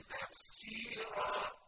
and the fear of